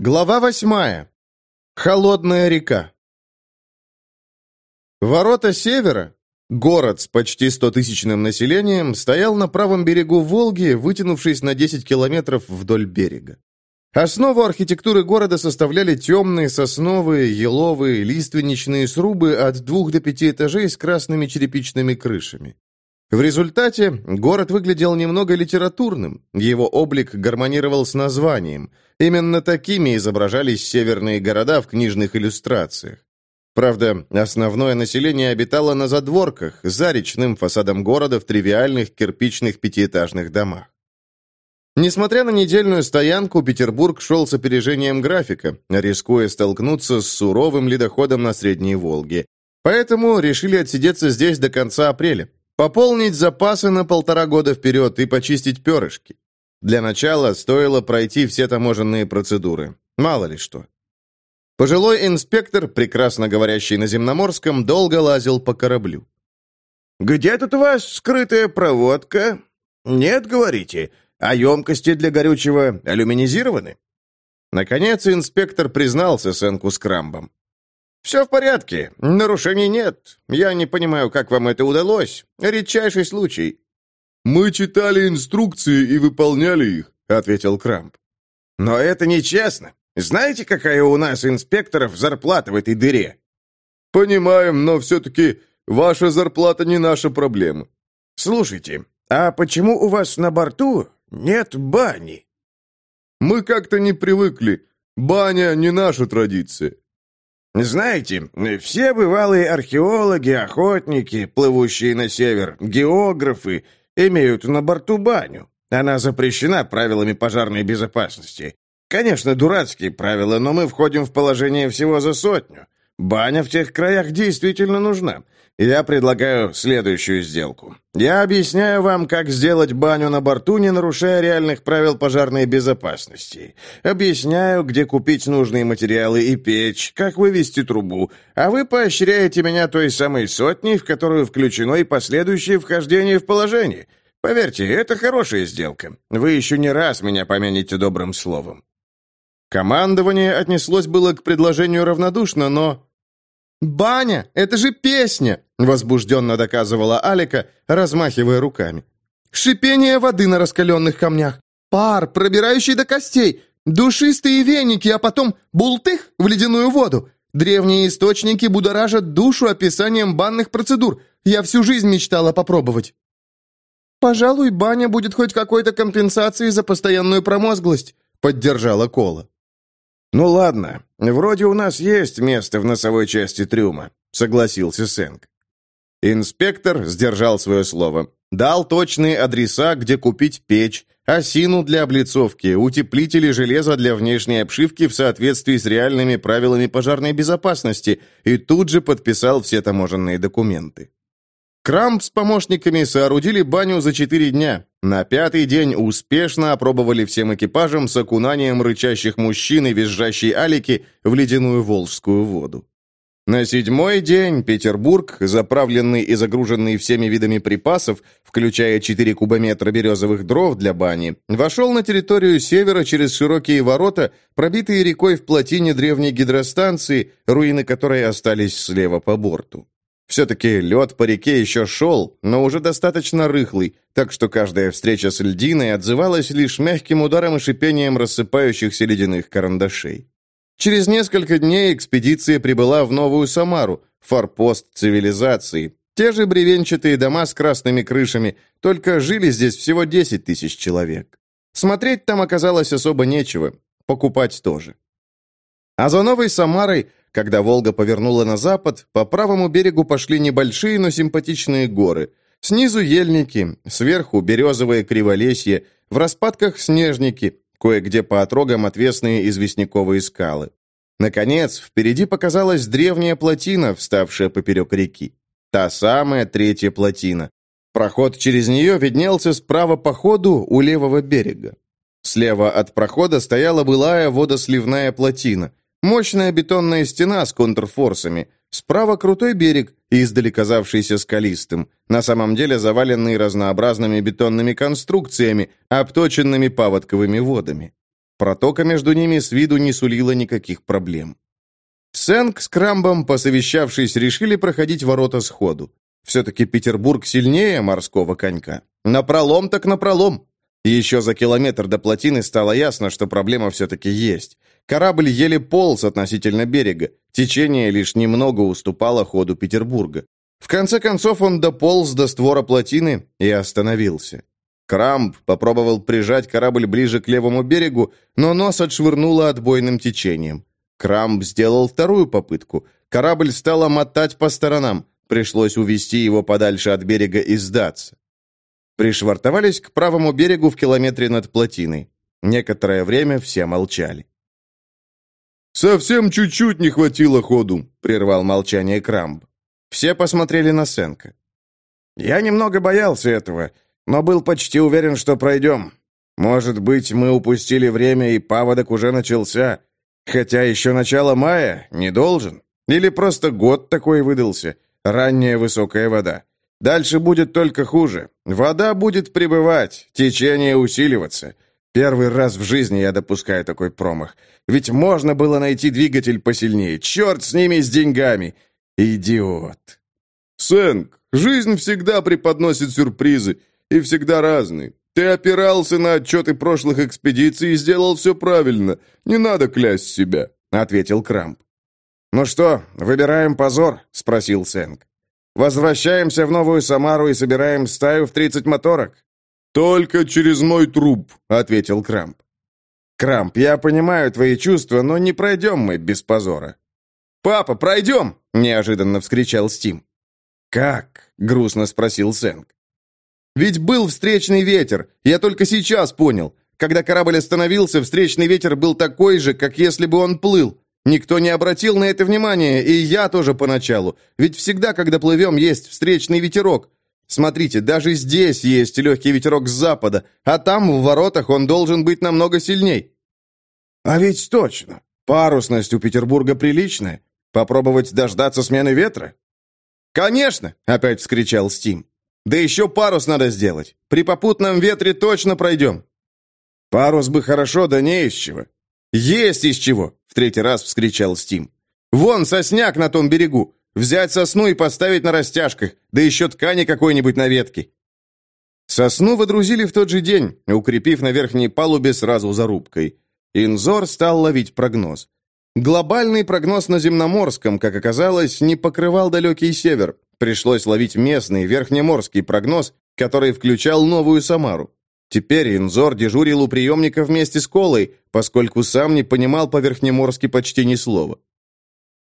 Глава восьмая. Холодная река. Ворота Севера, город с почти стотысячным населением, стоял на правом берегу Волги, вытянувшись на 10 километров вдоль берега. Основу архитектуры города составляли темные сосновые, еловые, лиственничные срубы от двух до пяти этажей с красными черепичными крышами. В результате город выглядел немного литературным, его облик гармонировал с названием. Именно такими изображались северные города в книжных иллюстрациях. Правда, основное население обитало на задворках, за речным фасадом города в тривиальных кирпичных пятиэтажных домах. Несмотря на недельную стоянку, Петербург шел с опережением графика, рискуя столкнуться с суровым ледоходом на Средней Волге. Поэтому решили отсидеться здесь до конца апреля. Пополнить запасы на полтора года вперед и почистить перышки. Для начала стоило пройти все таможенные процедуры. Мало ли что. Пожилой инспектор, прекрасно говорящий на земноморском, долго лазил по кораблю. «Где тут у вас скрытая проводка?» «Нет, говорите. А емкости для горючего алюминизированы?» Наконец инспектор признался Сенку с Крамбом. «Все в порядке. Нарушений нет. Я не понимаю, как вам это удалось. Редчайший случай». «Мы читали инструкции и выполняли их», — ответил Крамп. «Но это нечестно. Знаете, какая у нас инспекторов зарплата в этой дыре?» «Понимаем, но все-таки ваша зарплата не наша проблема». «Слушайте, а почему у вас на борту нет бани?» «Мы как-то не привыкли. Баня не наша традиция». Знаете, все бывалые археологи, охотники, плывущие на север, географы, имеют на борту баню. Она запрещена правилами пожарной безопасности. Конечно, дурацкие правила, но мы входим в положение всего за сотню. Баня в тех краях действительно нужна. Я предлагаю следующую сделку. Я объясняю вам, как сделать баню на борту, не нарушая реальных правил пожарной безопасности. Объясняю, где купить нужные материалы и печь, как вывести трубу, а вы поощряете меня той самой сотней, в которую включено и последующее вхождение в положение. Поверьте, это хорошая сделка. Вы еще не раз меня помянете добрым словом. Командование отнеслось было к предложению равнодушно, но «Баня, это же песня!» — возбужденно доказывала Алика, размахивая руками. «Шипение воды на раскаленных камнях, пар, пробирающий до костей, душистые веники, а потом бултых в ледяную воду. Древние источники будоражат душу описанием банных процедур. Я всю жизнь мечтала попробовать». «Пожалуй, баня будет хоть какой-то компенсацией за постоянную промозглость», — поддержала Кола. «Ну ладно, вроде у нас есть место в носовой части трюма», — согласился Сэнк. Инспектор сдержал свое слово. Дал точные адреса, где купить печь, осину для облицовки, утеплители железа для внешней обшивки в соответствии с реальными правилами пожарной безопасности и тут же подписал все таможенные документы. Крамп с помощниками соорудили баню за четыре дня. На пятый день успешно опробовали всем экипажем с окунанием рычащих мужчин и визжащей алики в ледяную волжскую воду. На седьмой день Петербург, заправленный и загруженный всеми видами припасов, включая 4 кубометра березовых дров для бани, вошел на территорию севера через широкие ворота, пробитые рекой в плотине древней гидростанции, руины которой остались слева по борту. Все-таки лед по реке еще шел, но уже достаточно рыхлый, так что каждая встреча с льдиной отзывалась лишь мягким ударом и шипением рассыпающихся ледяных карандашей. Через несколько дней экспедиция прибыла в Новую Самару, форпост цивилизации. Те же бревенчатые дома с красными крышами, только жили здесь всего 10 тысяч человек. Смотреть там оказалось особо нечего, покупать тоже. А за Новой Самарой когда Волга повернула на запад, по правому берегу пошли небольшие, но симпатичные горы. Снизу ельники, сверху березовое криволесье, в распадках снежники, кое-где по отрогам отвесные известняковые скалы. Наконец, впереди показалась древняя плотина, вставшая поперек реки. Та самая третья плотина. Проход через нее виднелся справа по ходу у левого берега. Слева от прохода стояла былая водосливная плотина. Мощная бетонная стена с контрфорсами. Справа крутой берег, издали казавшийся скалистым, на самом деле заваленный разнообразными бетонными конструкциями, обточенными паводковыми водами. Протока между ними с виду не сулила никаких проблем. Сэнк с Крамбом, посовещавшись, решили проходить ворота сходу. Все-таки Петербург сильнее морского конька. Напролом так напролом. И еще за километр до плотины стало ясно, что проблема все-таки есть. Корабль еле полз относительно берега. Течение лишь немного уступало ходу Петербурга. В конце концов он дополз до створа плотины и остановился. Крамп попробовал прижать корабль ближе к левому берегу, но нос отшвырнуло отбойным течением. Крамп сделал вторую попытку. Корабль стал мотать по сторонам. Пришлось увести его подальше от берега и сдаться. Пришвартовались к правому берегу в километре над плотиной. Некоторое время все молчали. «Совсем чуть-чуть не хватило ходу», — прервал молчание Крамб. Все посмотрели на Сенка. «Я немного боялся этого, но был почти уверен, что пройдем. Может быть, мы упустили время, и паводок уже начался. Хотя еще начало мая, не должен. Или просто год такой выдался. Ранняя высокая вода. Дальше будет только хуже. Вода будет прибывать, течение усиливаться. Первый раз в жизни я допускаю такой промах. Ведь можно было найти двигатель посильнее. Черт с ними, с деньгами. Идиот. Сэнк, жизнь всегда преподносит сюрпризы. И всегда разные. Ты опирался на отчеты прошлых экспедиций и сделал все правильно. Не надо клясть себя», — ответил Крамп. «Ну что, выбираем позор?» — спросил Сэнк. «Возвращаемся в Новую Самару и собираем стаю в тридцать моторок?» «Только через мой труп», — ответил Крамп. «Крамп, я понимаю твои чувства, но не пройдем мы без позора». «Папа, пройдем!» — неожиданно вскричал Стим. «Как?» — грустно спросил Сэнк. Ведь был встречный ветер. Я только сейчас понял. Когда корабль остановился, встречный ветер был такой же, как если бы он плыл. Никто не обратил на это внимания, и я тоже поначалу. Ведь всегда, когда плывем, есть встречный ветерок. Смотрите, даже здесь есть легкий ветерок с запада, а там, в воротах, он должен быть намного сильней. А ведь точно. Парусность у Петербурга приличная. Попробовать дождаться смены ветра? «Конечно!» — опять вскричал Стим. Да еще парус надо сделать. При попутном ветре точно пройдем». «Парус бы хорошо, да не из чего». «Есть из чего!» — в третий раз вскричал Стим. «Вон сосняк на том берегу. Взять сосну и поставить на растяжках, да еще ткани какой-нибудь на ветке». Сосну водрузили в тот же день, укрепив на верхней палубе сразу за рубкой. Инзор стал ловить прогноз. Глобальный прогноз на земноморском, как оказалось, не покрывал далекий север, Пришлось ловить местный, верхнеморский прогноз, который включал Новую Самару. Теперь Инзор дежурил у приемника вместе с Колой, поскольку сам не понимал по-верхнеморски почти ни слова.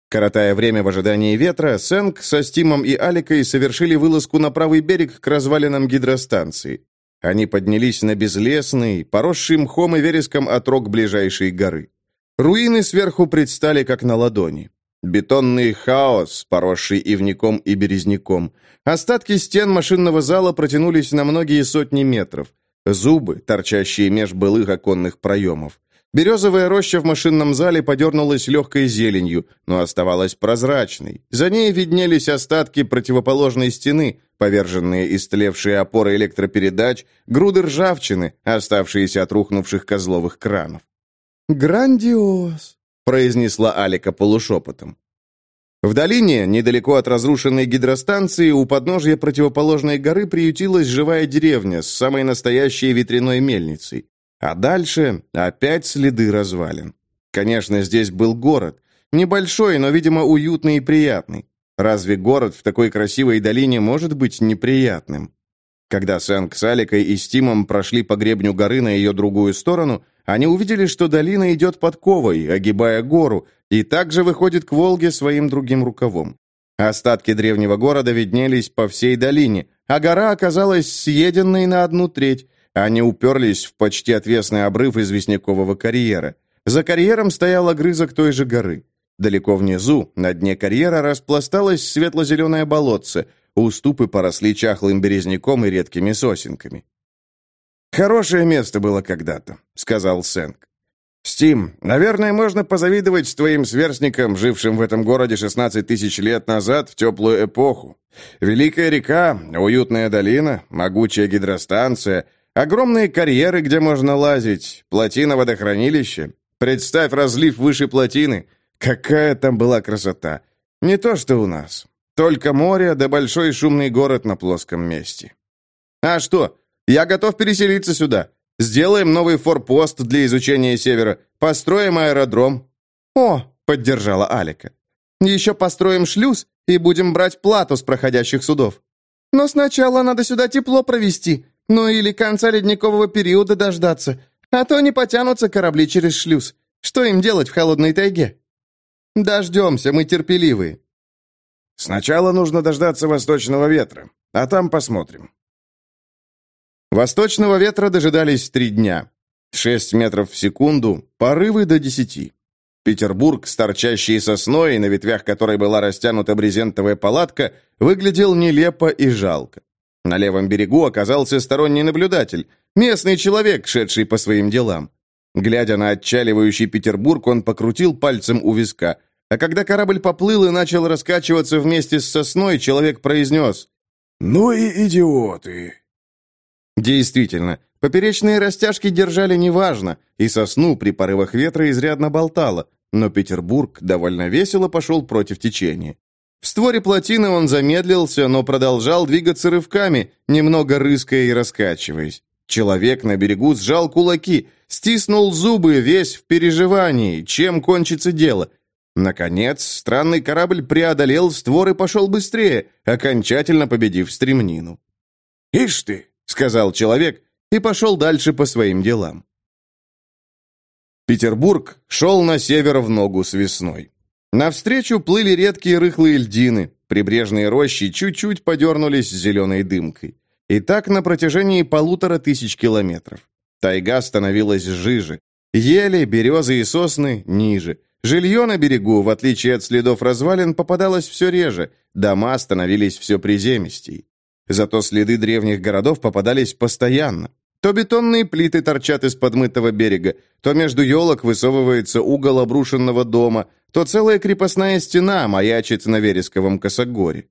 Коротая время в ожидании ветра, Сэнк со Стимом и Аликой совершили вылазку на правый берег к развалинам гидростанции. Они поднялись на безлесный, поросший мхом и вереском отрог ближайшей горы. Руины сверху предстали как на ладони. Бетонный хаос, поросший ивником и березняком. Остатки стен машинного зала протянулись на многие сотни метров. Зубы, торчащие меж былых оконных проемов. Березовая роща в машинном зале подернулась легкой зеленью, но оставалась прозрачной. За ней виднелись остатки противоположной стены, поверженные истлевшие опоры электропередач, груды ржавчины, оставшиеся от рухнувших козловых кранов. «Грандиоз!» произнесла Алика полушепотом. В долине, недалеко от разрушенной гидростанции, у подножья противоположной горы приютилась живая деревня с самой настоящей ветряной мельницей. А дальше опять следы развалин. Конечно, здесь был город. Небольшой, но, видимо, уютный и приятный. Разве город в такой красивой долине может быть неприятным? Когда Сэнк с Аликой и Стимом прошли по гребню горы на ее другую сторону, они увидели, что долина идет подковой, огибая гору, и также выходит к Волге своим другим рукавом. Остатки древнего города виднелись по всей долине, а гора оказалась съеденной на одну треть. Они уперлись в почти отвесный обрыв известнякового карьера. За карьером стоял огрызок той же горы. Далеко внизу, на дне карьера, распласталось светло-зеленое болотце, уступы поросли чахлым березняком и редкими сосенками. «Хорошее место было когда-то», — сказал Сэнк. «Стим, наверное, можно позавидовать твоим сверстникам, жившим в этом городе 16 тысяч лет назад в теплую эпоху. Великая река, уютная долина, могучая гидростанция, Огромные карьеры, где можно лазить, плотина водохранилища. Представь разлив выше плотины. Какая там была красота. Не то, что у нас. Только море да большой шумный город на плоском месте. А что? Я готов переселиться сюда. Сделаем новый форпост для изучения севера. Построим аэродром. О, поддержала Алика. Еще построим шлюз и будем брать плату с проходящих судов. Но сначала надо сюда тепло провести, ну или конца ледникового периода дождаться, а то не потянутся корабли через шлюз. Что им делать в холодной тайге? Дождемся, мы терпеливые. Сначала нужно дождаться восточного ветра, а там посмотрим. Восточного ветра дожидались три дня. Шесть метров в секунду, порывы до десяти. Петербург, с торчащей сосной, на ветвях которой была растянута брезентовая палатка, выглядел нелепо и жалко. На левом берегу оказался сторонний наблюдатель, местный человек, шедший по своим делам. Глядя на отчаливающий Петербург, он покрутил пальцем у виска. А когда корабль поплыл и начал раскачиваться вместе с сосной, человек произнес «Ну и идиоты!» Действительно, поперечные растяжки держали неважно, и сосну при порывах ветра изрядно болтало, но Петербург довольно весело пошел против течения. В створе плотины он замедлился, но продолжал двигаться рывками, немного рыская и раскачиваясь. Человек на берегу сжал кулаки, стиснул зубы, весь в переживании, чем кончится дело. Наконец, странный корабль преодолел створ и пошел быстрее, окончательно победив стремнину. «Ишь ты!» — сказал человек и пошел дальше по своим делам. Петербург шел на север в ногу с весной. Навстречу плыли редкие рыхлые льдины, прибрежные рощи чуть-чуть подернулись зеленой дымкой. И так на протяжении полутора тысяч километров. Тайга становилась жиже. Ели, березы и сосны ниже. Жилье на берегу, в отличие от следов развалин, попадалось все реже. Дома становились все приземистей. Зато следы древних городов попадались постоянно. То бетонные плиты торчат из подмытого берега, то между елок высовывается угол обрушенного дома, то целая крепостная стена маячит на вересковом косогоре.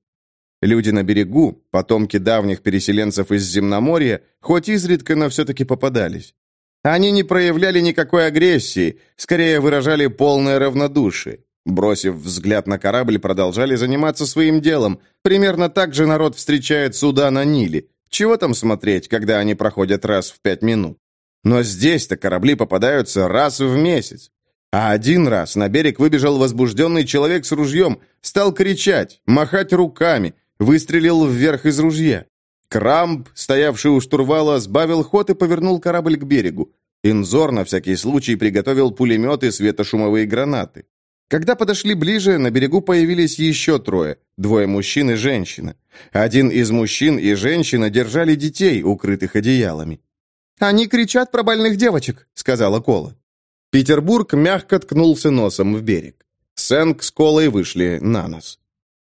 Люди на берегу, потомки давних переселенцев из Земноморья, хоть изредка, но все-таки попадались. Они не проявляли никакой агрессии, скорее выражали полное равнодушие. Бросив взгляд на корабль, продолжали заниматься своим делом. Примерно так же народ встречает суда на Ниле. Чего там смотреть, когда они проходят раз в пять минут? Но здесь-то корабли попадаются раз в месяц. А один раз на берег выбежал возбужденный человек с ружьем, стал кричать, махать руками, выстрелил вверх из ружья. Крамп, стоявший у штурвала, сбавил ход и повернул корабль к берегу. Инзор на всякий случай приготовил пулеметы и светошумовые гранаты. Когда подошли ближе, на берегу появились еще трое, двое мужчин и женщина. Один из мужчин и женщина держали детей, укрытых одеялами. «Они кричат про больных девочек», — сказала Кола. Петербург мягко ткнулся носом в берег. Сэнк с Колой вышли на нос.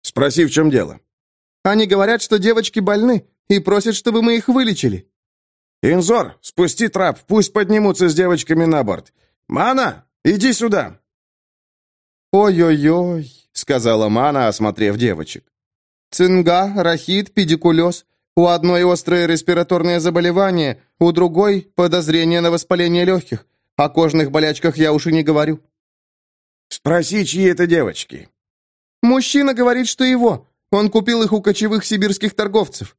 «Спроси, в чем дело?» «Они говорят, что девочки больны, и просят, чтобы мы их вылечили». «Инзор, спусти трап, пусть поднимутся с девочками на борт. Мана, иди сюда!» «Ой-ой-ой», — сказала Мана, осмотрев девочек. «Цинга, рахит, педикулез. У одной острое респираторное заболевание, у другой подозрение на воспаление легких. О кожных болячках я уж и не говорю». «Спроси, чьи это девочки?» «Мужчина говорит, что его. Он купил их у кочевых сибирских торговцев».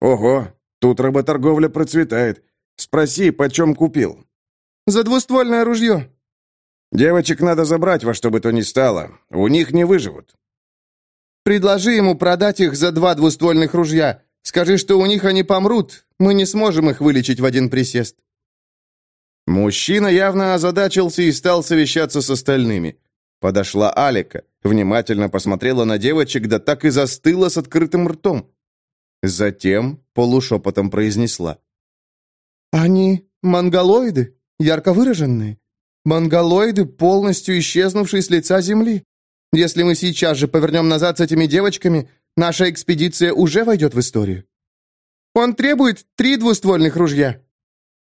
«Ого, тут работорговля процветает. Спроси, почем купил?» «За двуствольное ружье». Девочек надо забрать во что бы то ни стало. У них не выживут. Предложи ему продать их за два двуствольных ружья. Скажи, что у них они помрут. Мы не сможем их вылечить в один присест. Мужчина явно озадачился и стал совещаться с остальными. Подошла Алика, внимательно посмотрела на девочек, да так и застыла с открытым ртом. Затем полушепотом произнесла. «Они монголоиды, ярко выраженные. Монголоиды, полностью исчезнувшие с лица Земли. Если мы сейчас же повернем назад с этими девочками, наша экспедиция уже войдет в историю. Он требует три двуствольных ружья».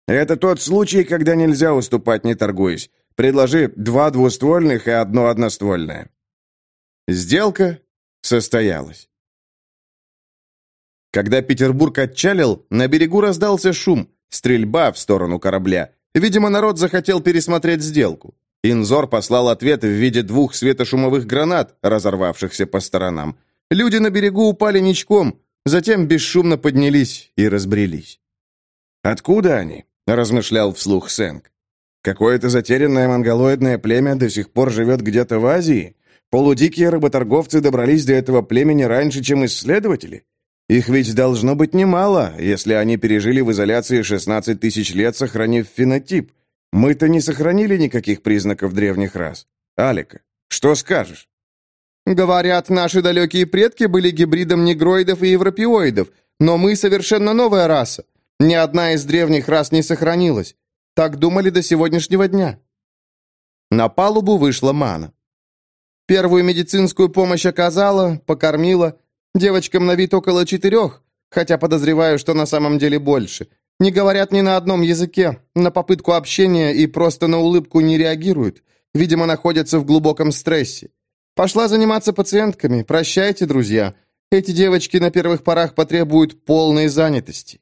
«Это тот случай, когда нельзя уступать, не торгуясь. Предложи два двуствольных и одно одноствольное». Сделка состоялась. Когда Петербург отчалил, на берегу раздался шум. Стрельба в сторону корабля. Видимо, народ захотел пересмотреть сделку. Инзор послал ответ в виде двух светошумовых гранат, разорвавшихся по сторонам. Люди на берегу упали ничком, затем бесшумно поднялись и разбрелись. «Откуда они?» — размышлял вслух Сэнк. «Какое-то затерянное монголоидное племя до сих пор живет где-то в Азии? Полудикие работорговцы добрались до этого племени раньше, чем исследователи? Их ведь должно быть немало, если они пережили в изоляции 16 тысяч лет, сохранив фенотип. Мы-то не сохранили никаких признаков древних рас. Алика, что скажешь? Говорят, наши далекие предки были гибридом негроидов и европеоидов, но мы совершенно новая раса. Ни одна из древних рас не сохранилась. Так думали до сегодняшнего дня. На палубу вышла Мана. Первую медицинскую помощь оказала, покормила. Девочкам на вид около четырех, хотя подозреваю, что на самом деле больше. Не говорят ни на одном языке, на попытку общения и просто на улыбку не реагируют. Видимо, находятся в глубоком стрессе. Пошла заниматься пациентками. Прощайте, друзья. Эти девочки на первых порах потребуют полной занятости.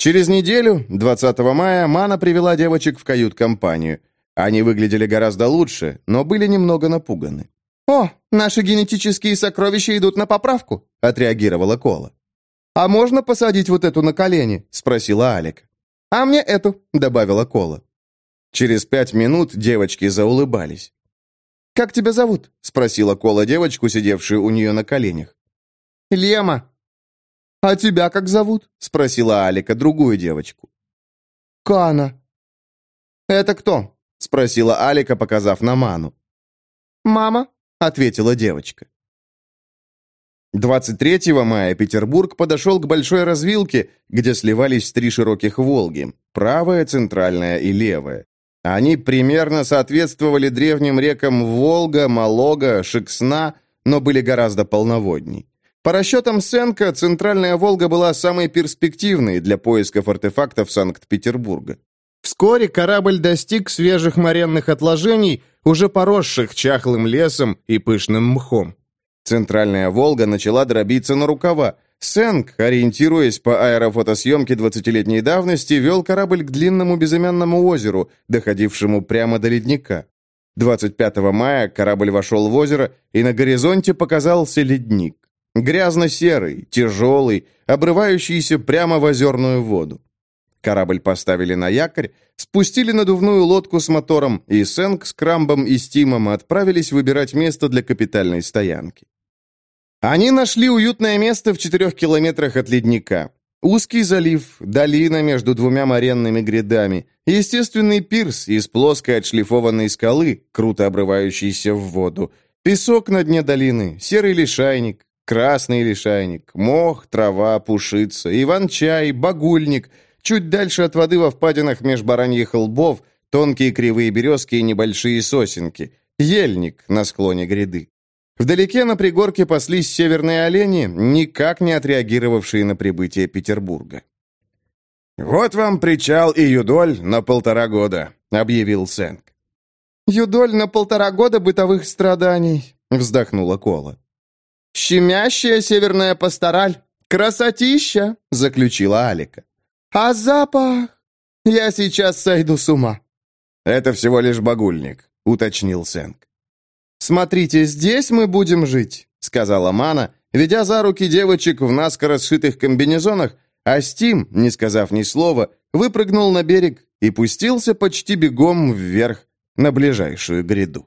Через неделю, 20 мая, Мана привела девочек в кают-компанию. Они выглядели гораздо лучше, но были немного напуганы. «О, наши генетические сокровища идут на поправку», — отреагировала Кола. «А можно посадить вот эту на колени?» — спросила Алик. «А мне эту», — добавила Кола. Через пять минут девочки заулыбались. «Как тебя зовут?» — спросила Кола девочку, сидевшую у нее на коленях. «Лема». «А тебя как зовут?» — спросила Алика другую девочку. «Кана». «Это кто?» — спросила Алика, показав на Ману. «Мама», — ответила девочка. 23 мая Петербург подошел к большой развилке, где сливались три широких «Волги» – правая, центральная и левая. Они примерно соответствовали древним рекам Волга, Малога, Шексна, но были гораздо полноводней. По расчетам Сенка, центральная Волга была самой перспективной для поисков артефактов Санкт-Петербурга. Вскоре корабль достиг свежих моренных отложений, уже поросших чахлым лесом и пышным мхом. Центральная «Волга» начала дробиться на рукава. Сэнк, ориентируясь по аэрофотосъемке 20-летней давности, вел корабль к длинному безымянному озеру, доходившему прямо до ледника. 25 мая корабль вошел в озеро, и на горизонте показался ледник. Грязно-серый, тяжелый, обрывающийся прямо в озерную воду. Корабль поставили на якорь, спустили надувную лодку с мотором, и Сэнк с Крамбом и Стимом отправились выбирать место для капитальной стоянки. Они нашли уютное место в четырех километрах от ледника. Узкий залив, долина между двумя моренными грядами, естественный пирс из плоской отшлифованной скалы, круто обрывающийся в воду, песок на дне долины, серый лишайник, красный лишайник, мох, трава, пушица, иван-чай, багульник, чуть дальше от воды во впадинах меж бараньих лбов, тонкие кривые березки и небольшие сосенки, ельник на склоне гряды. Вдалеке на пригорке паслись северные олени, никак не отреагировавшие на прибытие Петербурга. «Вот вам причал и юдоль на полтора года», — объявил Сэнк. «Юдоль на полтора года бытовых страданий», — вздохнула Кола. «Щемящая северная пастораль! Красотища!» — заключила Алика. «А запах? Я сейчас сойду с ума!» «Это всего лишь багульник», — уточнил Сэнк. «Смотрите, здесь мы будем жить», — сказала Мана, ведя за руки девочек в наскоро сшитых комбинезонах, а Стим, не сказав ни слова, выпрыгнул на берег и пустился почти бегом вверх на ближайшую гряду.